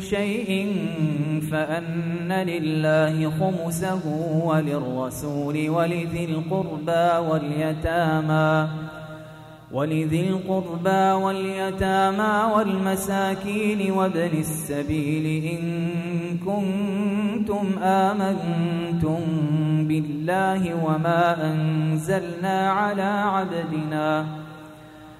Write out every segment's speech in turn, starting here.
شيء فأن لله خمسه وللرسول ولذي القربى واليتامى ولذي القربى واليتامى والمساكين وابن السبيل إن كنتم آمنتم بالله وما أنزلنا على عبدنا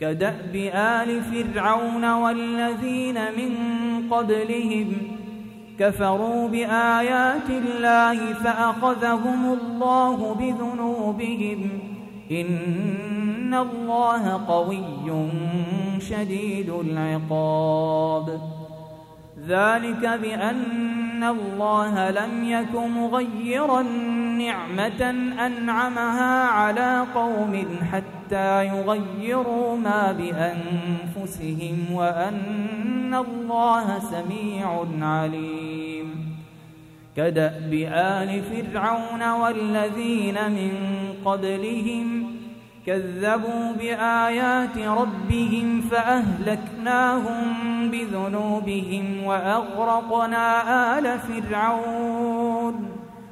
كدأب آل فرعون والذين من قبلهم كفروا بآيات الله فأخذهم الله بذنوبهم إن الله قوي شديد العقاب. ذلك بأن الله لم يك مغيرا نعمة أنعمها على قوم حتى يغيروا ما بأنفسهم وأن الله سميع عليم. كدأب آل فرعون والذين من قبلهم كذبوا بآيات ربهم فأهلكناهم بذنوبهم وأغرقنا آل فرعون.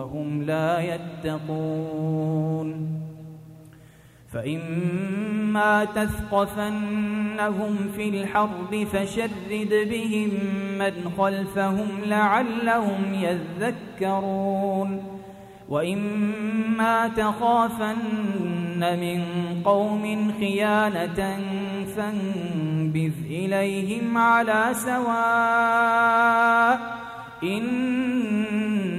وهم لا يتقون فإما تثقفنهم في الحرب فشرد بهم من خلفهم لعلهم يذكرون وإما تخافن من قوم خيانة فانبذ إليهم على سواء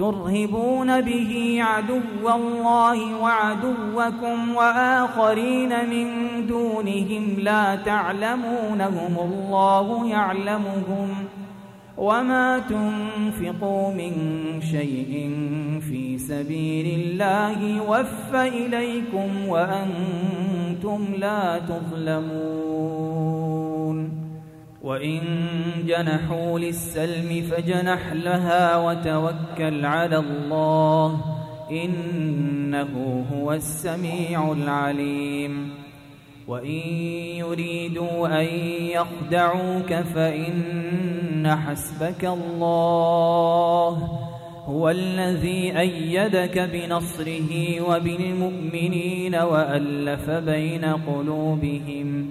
ترهبون به عدو الله وعدوكم وآخرين من دونهم لا تعلمونهم الله يعلمهم وما تنفقوا من شيء في سبيل الله يوفى إليكم وأنتم لا تظلمون وإن جنحوا للسلم فجنح لها وتوكل على الله إنه هو السميع العليم. وإن يريدوا أن يخدعوك فإن حسبك الله هو الذي أيدك بنصره وبالمؤمنين وألف بين قلوبهم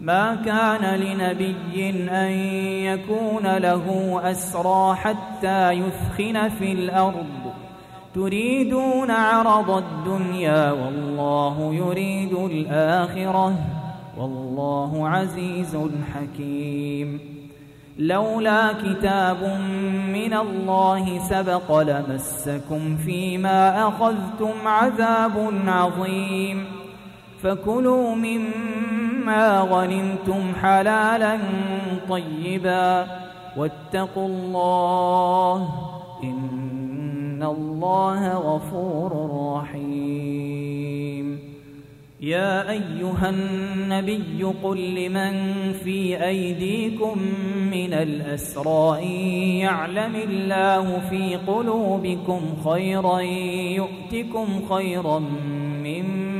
ما كان لنبي أن يكون له أسرى حتى يثخن في الأرض. تريدون عرض الدنيا والله يريد الآخرة. والله عزيز حكيم. لولا كتاب من الله سبق لمسكم فيما أخذتم عذاب عظيم. فكلوا مما غنمتم حلالا طيبا واتقوا الله إن الله غفور رحيم. يا أيها النبي قل لمن في أيديكم من الأسراء يعلم الله في قلوبكم خيرا يؤتكم خيرا مما